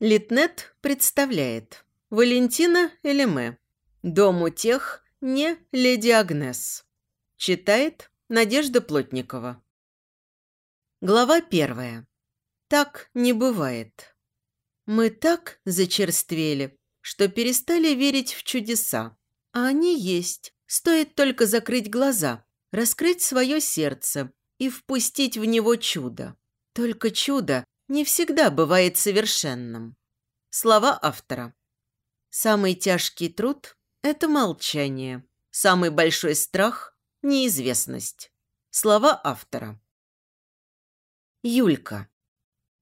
Литнет представляет Валентина Элеме «Дом у тех, не леди Агнес». Читает Надежда Плотникова. Глава первая. Так не бывает. Мы так зачерствели, что перестали верить в чудеса. А они есть. Стоит только закрыть глаза, раскрыть свое сердце и впустить в него чудо. Только чудо не всегда бывает совершенным. Слова автора. Самый тяжкий труд – это молчание. Самый большой страх – неизвестность. Слова автора. Юлька.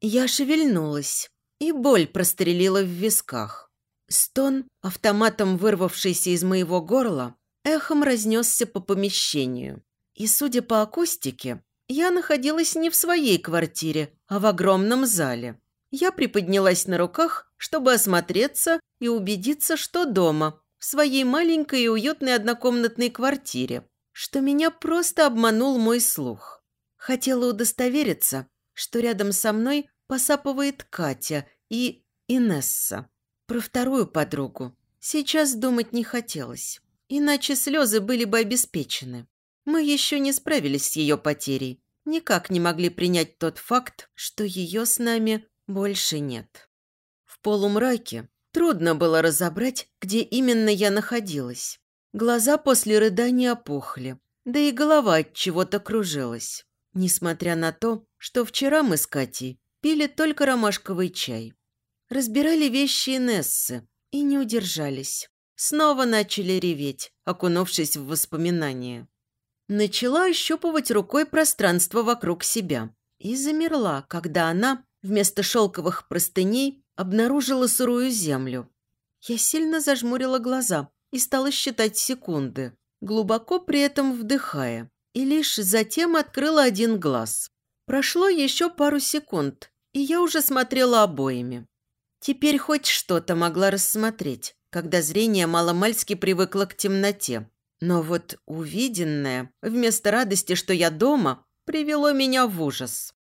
Я шевельнулась, и боль прострелила в висках. Стон, автоматом вырвавшийся из моего горла, эхом разнесся по помещению. И, судя по акустике, я находилась не в своей квартире, а в огромном зале. Я приподнялась на руках, чтобы осмотреться и убедиться, что дома, в своей маленькой и уютной однокомнатной квартире, что меня просто обманул мой слух. Хотела удостовериться, что рядом со мной посапывает Катя и Инесса. Про вторую подругу сейчас думать не хотелось, иначе слезы были бы обеспечены. Мы еще не справились с ее потерей. Никак не могли принять тот факт, что ее с нами больше нет. В полумраке трудно было разобрать, где именно я находилась. Глаза после рыдания опухли, да и голова от чего-то кружилась. Несмотря на то, что вчера мы с Катей пили только ромашковый чай. Разбирали вещи Инессы и не удержались. Снова начали реветь, окунувшись в воспоминания. Начала ощупывать рукой пространство вокруг себя и замерла, когда она вместо шелковых простыней обнаружила сырую землю. Я сильно зажмурила глаза и стала считать секунды, глубоко при этом вдыхая, и лишь затем открыла один глаз. Прошло еще пару секунд, и я уже смотрела обоими. Теперь хоть что-то могла рассмотреть, когда зрение маломальски привыкло к темноте. Но вот увиденное, вместо радости, что я дома, привело меня в ужас.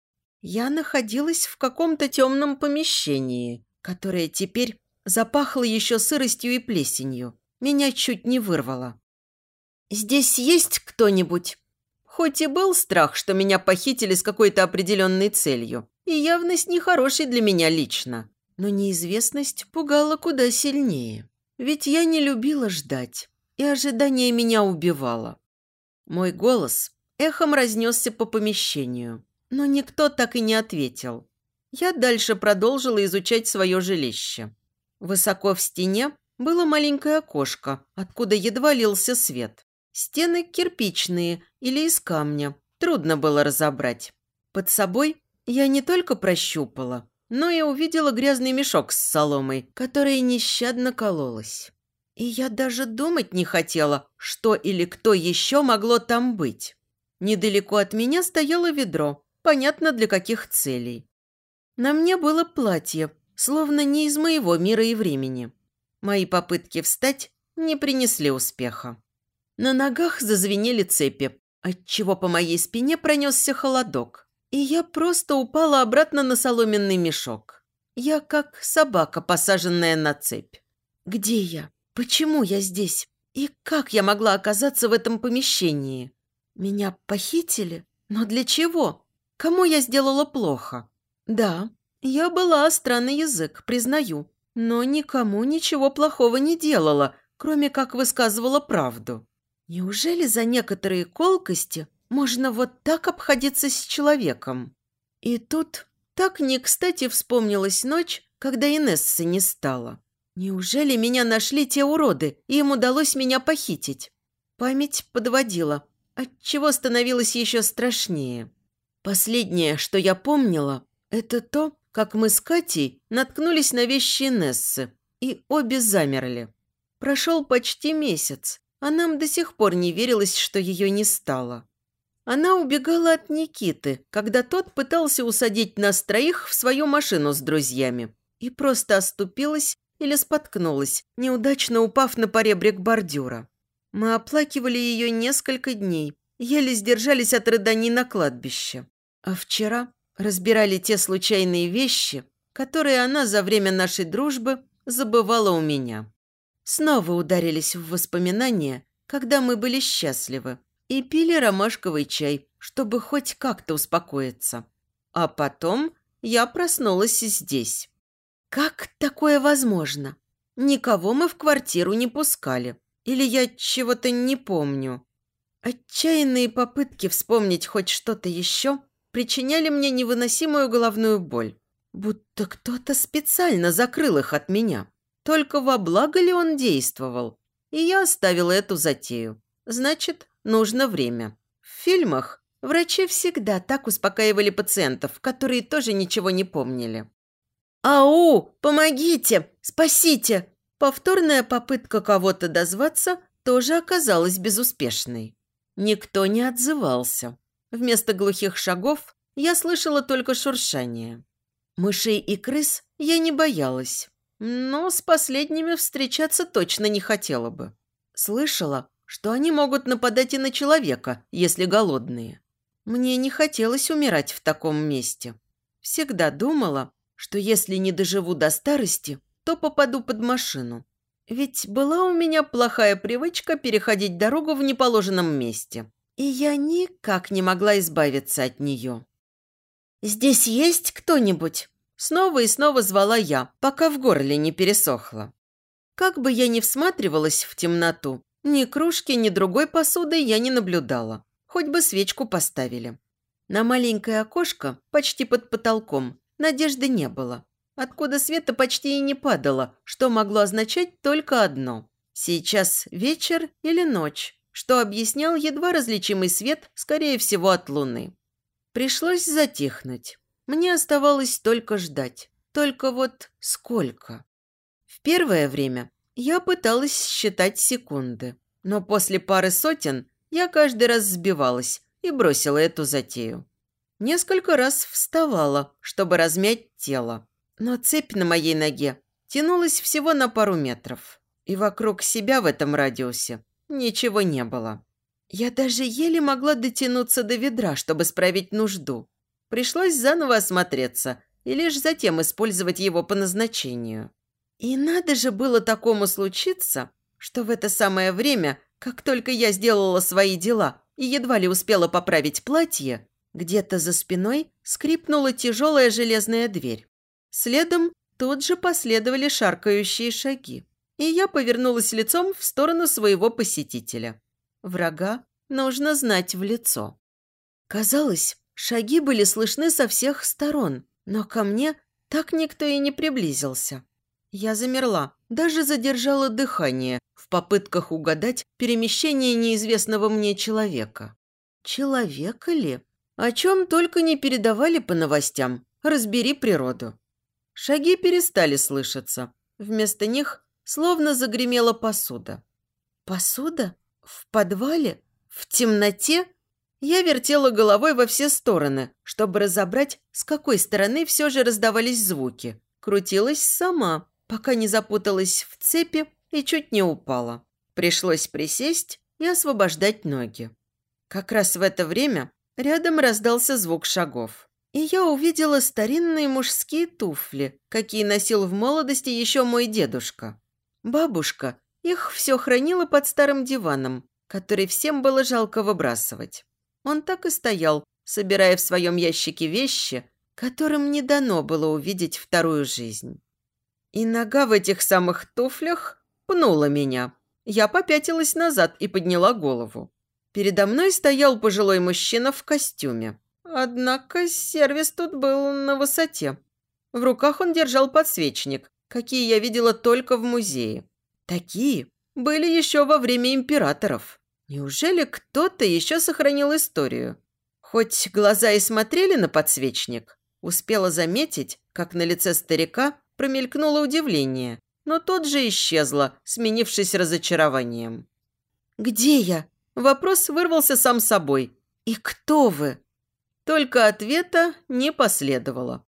Я находилась в каком-то темном помещении, которое теперь запахло еще сыростью и плесенью. Меня чуть не вырвало. «Здесь есть кто-нибудь?» Хоть и был страх, что меня похитили с какой-то определенной целью, и явность нехорошей для меня лично, но неизвестность пугала куда сильнее. Ведь я не любила ждать и ожидание меня убивало. Мой голос эхом разнесся по помещению, но никто так и не ответил. Я дальше продолжила изучать свое жилище. Высоко в стене было маленькое окошко, откуда едва лился свет. Стены кирпичные или из камня, трудно было разобрать. Под собой я не только прощупала, но и увидела грязный мешок с соломой, которая нещадно кололась. И я даже думать не хотела, что или кто еще могло там быть. Недалеко от меня стояло ведро, понятно для каких целей. На мне было платье, словно не из моего мира и времени. Мои попытки встать не принесли успеха. На ногах зазвенели цепи, отчего по моей спине пронесся холодок, и я просто упала обратно на соломенный мешок. Я как собака, посаженная на цепь. Где я? Почему я здесь? И как я могла оказаться в этом помещении? Меня похитили? Но для чего? Кому я сделала плохо? Да, я была странный язык, признаю, но никому ничего плохого не делала, кроме как высказывала правду. Неужели за некоторые колкости можно вот так обходиться с человеком? И тут так не кстати вспомнилась ночь, когда Инессы не стало. Неужели меня нашли те уроды, и им удалось меня похитить? Память подводила, отчего становилось еще страшнее. Последнее, что я помнила, это то, как мы с Катей наткнулись на вещи Нессы, и обе замерли. Прошел почти месяц, а нам до сих пор не верилось, что ее не стало. Она убегала от Никиты, когда тот пытался усадить нас троих в свою машину с друзьями, и просто оступилась или споткнулась, неудачно упав на поребрик бордюра. Мы оплакивали ее несколько дней, еле сдержались от рыданий на кладбище. А вчера разбирали те случайные вещи, которые она за время нашей дружбы забывала у меня. Снова ударились в воспоминания, когда мы были счастливы и пили ромашковый чай, чтобы хоть как-то успокоиться. А потом я проснулась здесь. Как такое возможно? Никого мы в квартиру не пускали. Или я чего-то не помню. Отчаянные попытки вспомнить хоть что-то еще причиняли мне невыносимую головную боль. Будто кто-то специально закрыл их от меня. Только во благо ли он действовал? И я оставила эту затею. Значит, нужно время. В фильмах врачи всегда так успокаивали пациентов, которые тоже ничего не помнили. «Ау! Помогите! Спасите!» Повторная попытка кого-то дозваться тоже оказалась безуспешной. Никто не отзывался. Вместо глухих шагов я слышала только шуршание. Мышей и крыс я не боялась, но с последними встречаться точно не хотела бы. Слышала, что они могут нападать и на человека, если голодные. Мне не хотелось умирать в таком месте. Всегда думала, что если не доживу до старости, то попаду под машину. Ведь была у меня плохая привычка переходить дорогу в неположенном месте. И я никак не могла избавиться от нее. «Здесь есть кто-нибудь?» Снова и снова звала я, пока в горле не пересохло. Как бы я ни всматривалась в темноту, ни кружки, ни другой посуды я не наблюдала. Хоть бы свечку поставили. На маленькое окошко, почти под потолком, надежды не было. Откуда света почти и не падало, что могло означать только одно. Сейчас вечер или ночь, что объяснял едва различимый свет, скорее всего, от луны. Пришлось затихнуть. Мне оставалось только ждать. Только вот сколько? В первое время я пыталась считать секунды, но после пары сотен я каждый раз сбивалась и бросила эту затею. Несколько раз вставала, чтобы размять тело. Но цепь на моей ноге тянулась всего на пару метров. И вокруг себя в этом радиусе ничего не было. Я даже еле могла дотянуться до ведра, чтобы справить нужду. Пришлось заново осмотреться и лишь затем использовать его по назначению. И надо же было такому случиться, что в это самое время, как только я сделала свои дела и едва ли успела поправить платье, где-то за спиной скрипнула тяжелая железная дверь. Следом тут же последовали шаркающие шаги, и я повернулась лицом в сторону своего посетителя. Врага нужно знать в лицо. Казалось, шаги были слышны со всех сторон, но ко мне так никто и не приблизился. Я замерла, даже задержала дыхание в попытках угадать перемещение неизвестного мне человека. Человека ли? О чем только не передавали по новостям. Разбери природу. Шаги перестали слышаться. Вместо них словно загремела посуда. Посуда? В подвале? В темноте? Я вертела головой во все стороны, чтобы разобрать, с какой стороны все же раздавались звуки. Крутилась сама, пока не запуталась в цепи и чуть не упала. Пришлось присесть и освобождать ноги. Как раз в это время рядом раздался звук шагов и я увидела старинные мужские туфли, какие носил в молодости еще мой дедушка. Бабушка их все хранила под старым диваном, который всем было жалко выбрасывать. Он так и стоял, собирая в своем ящике вещи, которым не дано было увидеть вторую жизнь. И нога в этих самых туфлях пнула меня. Я попятилась назад и подняла голову. Передо мной стоял пожилой мужчина в костюме. Однако сервис тут был на высоте. В руках он держал подсвечник, какие я видела только в музее. Такие были еще во время императоров. Неужели кто-то еще сохранил историю? Хоть глаза и смотрели на подсвечник, успела заметить, как на лице старика промелькнуло удивление, но тут же исчезло, сменившись разочарованием. «Где я?» Вопрос вырвался сам собой. «И кто вы?» Только ответа не последовало.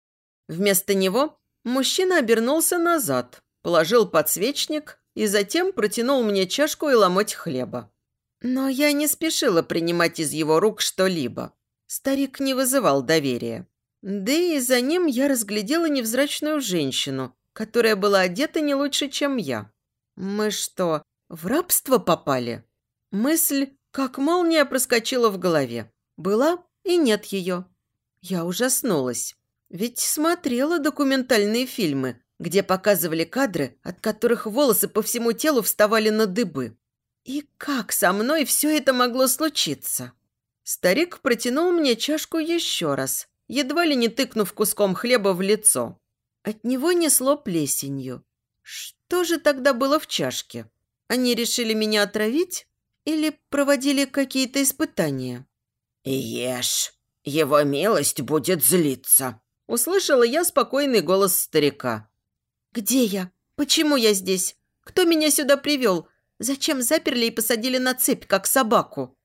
Вместо него мужчина обернулся назад, положил подсвечник и затем протянул мне чашку и ломоть хлеба. Но я не спешила принимать из его рук что-либо. Старик не вызывал доверия. Да и за ним я разглядела невзрачную женщину, которая была одета не лучше, чем я. Мы что, в рабство попали? Мысль, как молния, проскочила в голове. Была и нет ее. Я ужаснулась. Ведь смотрела документальные фильмы, где показывали кадры, от которых волосы по всему телу вставали на дыбы. И как со мной все это могло случиться? Старик протянул мне чашку еще раз, едва ли не тыкнув куском хлеба в лицо. От него несло плесенью. Что же тогда было в чашке? Они решили меня отравить или проводили какие-то испытания? «Ешь, его милость будет злиться», – услышала я спокойный голос старика. «Где я? Почему я здесь? Кто меня сюда привел? Зачем заперли и посадили на цепь, как собаку?»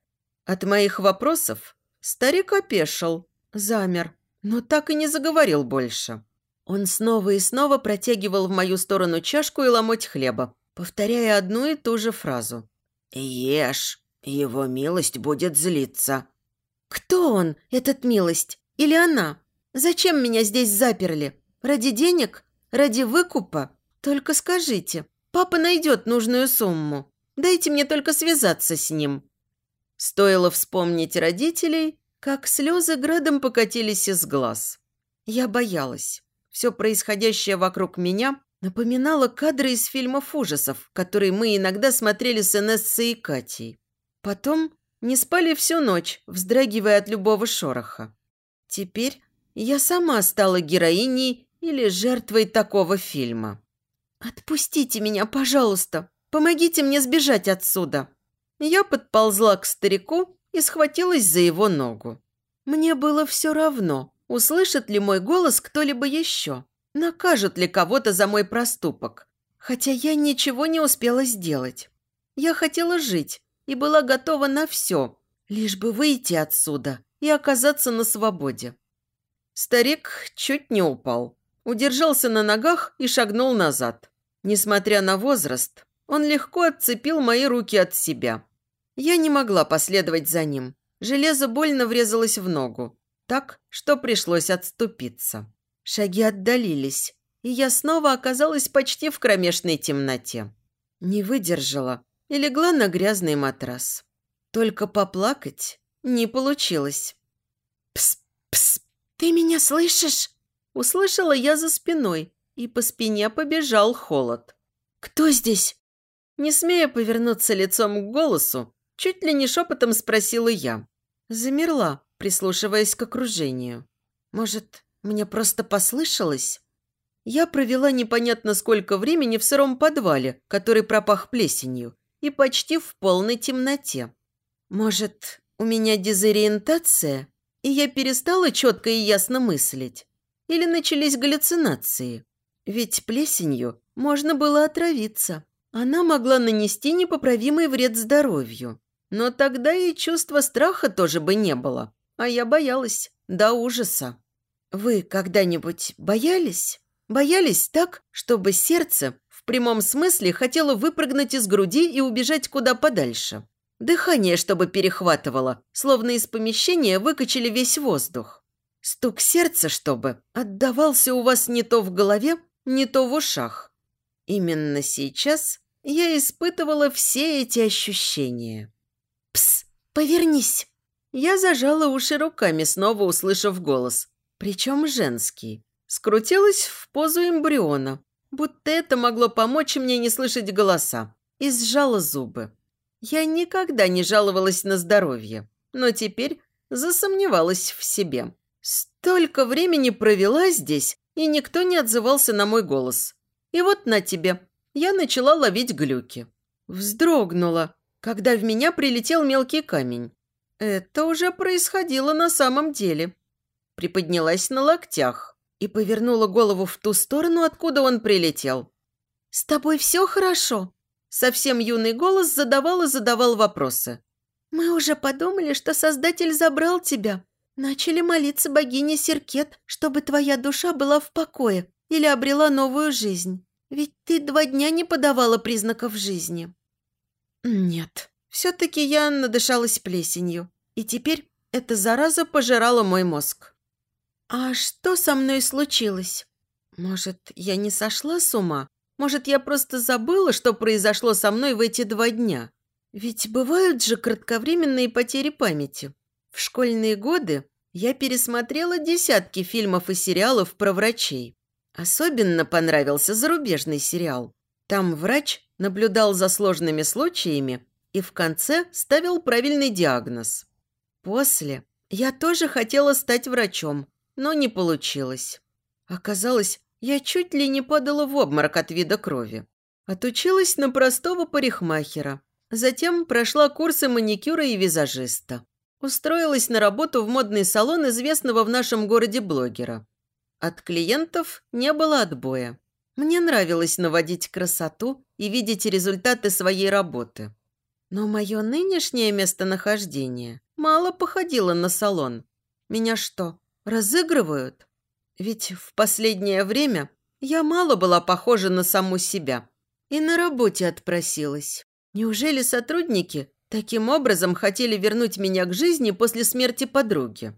От моих вопросов старик опешил, замер, но так и не заговорил больше. Он снова и снова протягивал в мою сторону чашку и ломоть хлеба, повторяя одну и ту же фразу. «Ешь, его милость будет злиться». «Кто он, этот милость? Или она? Зачем меня здесь заперли? Ради денег? Ради выкупа? Только скажите, папа найдет нужную сумму. Дайте мне только связаться с ним». Стоило вспомнить родителей, как слезы градом покатились из глаз. Я боялась. Все происходящее вокруг меня напоминало кадры из фильмов ужасов, которые мы иногда смотрели с Инессой и Катей. Потом не спали всю ночь, вздрагивая от любого шороха. Теперь я сама стала героиней или жертвой такого фильма. «Отпустите меня, пожалуйста! Помогите мне сбежать отсюда!» Я подползла к старику и схватилась за его ногу. Мне было все равно, услышит ли мой голос кто-либо еще, накажут ли кого-то за мой проступок. Хотя я ничего не успела сделать. Я хотела жить и была готова на все, лишь бы выйти отсюда и оказаться на свободе. Старик чуть не упал, удержался на ногах и шагнул назад. Несмотря на возраст, он легко отцепил мои руки от себя. Я не могла последовать за ним. Железо больно врезалось в ногу. Так, что пришлось отступиться. Шаги отдалились, и я снова оказалась почти в кромешной темноте. Не выдержала и легла на грязный матрас. Только поплакать не получилось. «Пс, пс, ты меня слышишь?» Услышала я за спиной, и по спине побежал холод. «Кто здесь?» Не смея повернуться лицом к голосу, чуть ли не шепотом спросила я. Замерла, прислушиваясь к окружению. Может, мне просто послышалось? Я провела непонятно сколько времени в сыром подвале, который пропах плесенью, и почти в полной темноте. Может, у меня дезориентация, и я перестала четко и ясно мыслить? Или начались галлюцинации? Ведь плесенью можно было отравиться. Она могла нанести непоправимый вред здоровью. Но тогда и чувства страха тоже бы не было. А я боялась до ужаса. Вы когда-нибудь боялись? Боялись так, чтобы сердце в прямом смысле хотело выпрыгнуть из груди и убежать куда подальше? Дыхание, чтобы перехватывало, словно из помещения выкачали весь воздух. Стук сердца, чтобы отдавался у вас не то в голове, не то в ушах. Именно сейчас я испытывала все эти ощущения. «Пс, повернись!» Я зажала уши руками, снова услышав голос, причем женский. Скрутилась в позу эмбриона, будто это могло помочь мне не слышать голоса, и сжала зубы. Я никогда не жаловалась на здоровье, но теперь засомневалась в себе. Столько времени провела здесь, и никто не отзывался на мой голос. И вот на тебе, я начала ловить глюки. Вздрогнула, когда в меня прилетел мелкий камень. Это уже происходило на самом деле. Приподнялась на локтях и повернула голову в ту сторону, откуда он прилетел. «С тобой все хорошо?» Совсем юный голос задавал и задавал вопросы. «Мы уже подумали, что Создатель забрал тебя. Начали молиться богине Серкет, чтобы твоя душа была в покое или обрела новую жизнь. Ведь ты два дня не подавала признаков жизни». «Нет, все-таки я надышалась плесенью, и теперь эта зараза пожирала мой мозг». «А что со мной случилось? Может, я не сошла с ума? Может, я просто забыла, что произошло со мной в эти два дня? Ведь бывают же кратковременные потери памяти. В школьные годы я пересмотрела десятки фильмов и сериалов про врачей. Особенно понравился зарубежный сериал. Там врач наблюдал за сложными случаями и в конце ставил правильный диагноз. После я тоже хотела стать врачом, но не получилось. Оказалось, я чуть ли не падала в обморок от вида крови. Отучилась на простого парикмахера. Затем прошла курсы маникюра и визажиста. Устроилась на работу в модный салон известного в нашем городе блогера. От клиентов не было отбоя. Мне нравилось наводить красоту и видеть результаты своей работы. Но мое нынешнее местонахождение мало походило на салон. Меня что, разыгрывают? Ведь в последнее время я мало была похожа на саму себя. И на работе отпросилась. Неужели сотрудники таким образом хотели вернуть меня к жизни после смерти подруги?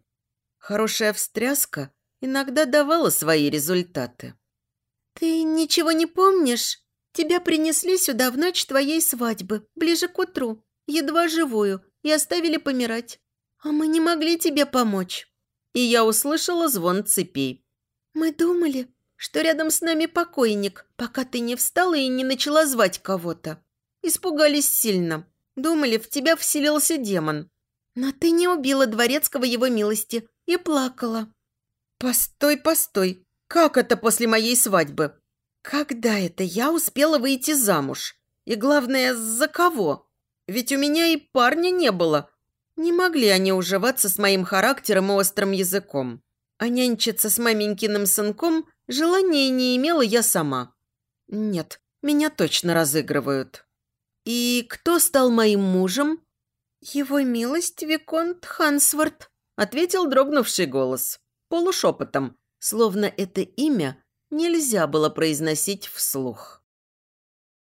Хорошая встряска иногда давала свои результаты. «Ты ничего не помнишь? Тебя принесли сюда в ночь твоей свадьбы, ближе к утру, едва живую, и оставили помирать. А мы не могли тебе помочь». И я услышала звон цепей. «Мы думали, что рядом с нами покойник, пока ты не встала и не начала звать кого-то. Испугались сильно. Думали, в тебя вселился демон. Но ты не убила дворецкого его милости и плакала». «Постой, постой. Как это после моей свадьбы? Когда это я успела выйти замуж? И главное, за кого? Ведь у меня и парня не было. Не могли они уживаться с моим характером и острым языком. А нянчиться с маменькиным сынком желания не имела я сама. Нет, меня точно разыгрывают. И кто стал моим мужем? Его милость Виконт Хансворт, ответил дрогнувший голос полушепотом, словно это имя нельзя было произносить вслух.